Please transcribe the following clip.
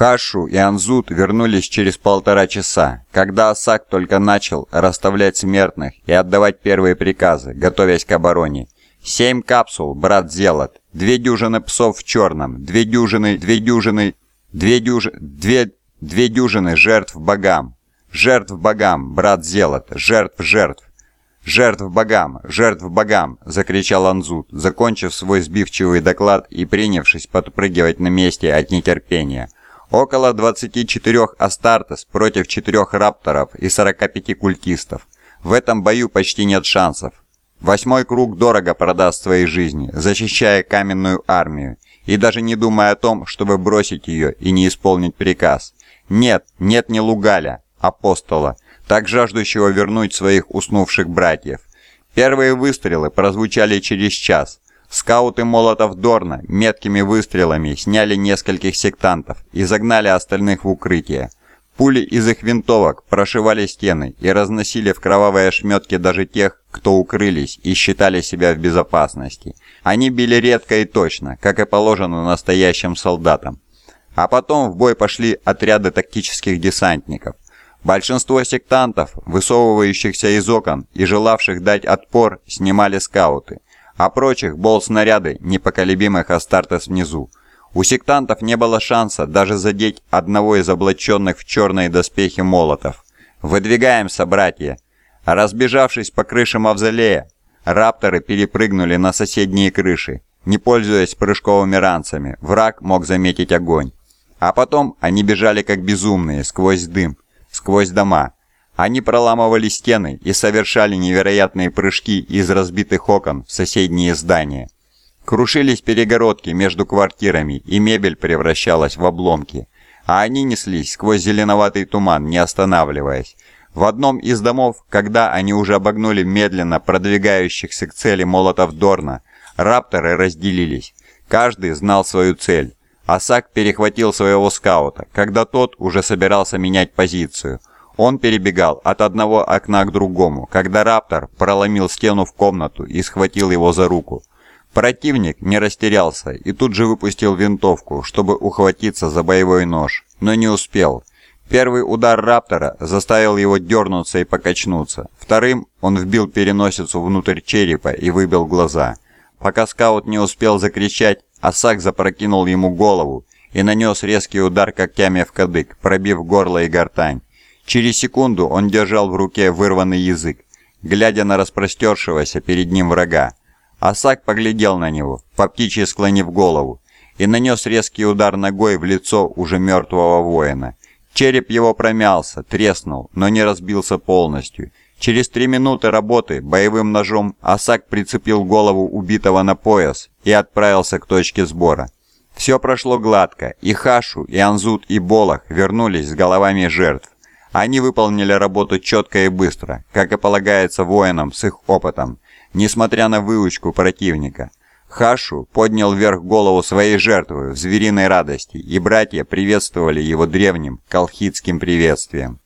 Хашу и Анзут вернулись через полтора часа, когда Асак только начал расставлять смертных и отдавать первые приказы, готовясь к обороне. «Семь капсул, брат Зелот, две дюжины псов в черном, две дюжины, две дюжины, две дюжины, две, две дюжины жертв богам, жертв богам, брат Зелот, жертв, жертв». «Жертв богам! Жертв богам!» – закричал Анзут, закончив свой сбивчивый доклад и принявшись подпрыгивать на месте от нетерпения – Около 24 Астартес против 4 Рапторов и 45 культистов. В этом бою почти нет шансов. Восьмой круг дорого продаст своей жизни, защищая каменную армию, и даже не думая о том, чтобы бросить ее и не исполнить приказ. Нет, нет не Лугаля, апостола, так жаждущего вернуть своих уснувших братьев. Первые выстрелы прозвучали через час, Скауты Молотов Дорна меткими выстрелами сняли нескольких сектантов и загнали остальных в укрытие. Пули из их винтовок прошивали стены и разносили в кровавые ошметки даже тех, кто укрылись и считали себя в безопасности. Они били редко и точно, как и положено настоящим солдатам. А потом в бой пошли отряды тактических десантников. Большинство сектантов, высовывающихся из окон и желавших дать отпор, снимали скауты – а прочих бол-снаряды непоколебимых Астартес внизу. У сектантов не было шанса даже задеть одного из облаченных в черные доспехи молотов. «Выдвигаемся, братья!» Разбежавшись по крыше мавзолея, рапторы перепрыгнули на соседние крыши. Не пользуясь прыжковыми ранцами, враг мог заметить огонь. А потом они бежали как безумные, сквозь дым, сквозь дома, они проламывали стены и совершали невероятные прыжки из разбитых окон в соседние здания. Крушились перегородки между квартирами, и мебель превращалась в обломки. А они неслись сквозь зеленоватый туман, не останавливаясь. В одном из домов, когда они уже обогнули медленно продвигающихся к цели молотов Дорна, рапторы разделились. Каждый знал свою цель. Асак перехватил своего скаута, когда тот уже собирался менять позицию – он перебегал от одного окна к другому, когда Раптор проломил стену в комнату и схватил его за руку. Противник не растерялся и тут же выпустил винтовку, чтобы ухватиться за боевой нож, но не успел. Первый удар Раптора заставил его дернуться и покачнуться. Вторым он вбил переносицу внутрь черепа и выбил глаза. Пока скаут не успел закричать, Асак запрокинул ему голову и нанес резкий удар когтями в кадык, пробив горло и гортань. Через секунду он держал в руке вырванный язык, глядя на распростершегося перед ним врага. Асак поглядел на него, по птичьи склонив голову, и нанес резкий удар ногой в лицо уже мертвого воина. Череп его промялся, треснул, но не разбился полностью. Через три минуты работы боевым ножом Асак прицепил голову убитого на пояс и отправился к точке сбора. Все прошло гладко, и Хашу, и Анзут, и Болох вернулись с головами жертв. Они выполнили работу четко и быстро, как и полагается воинам с их опытом, несмотря на выучку противника. Хашу поднял вверх голову своей жертвы в звериной радости, и братья приветствовали его древним колхидским приветствием.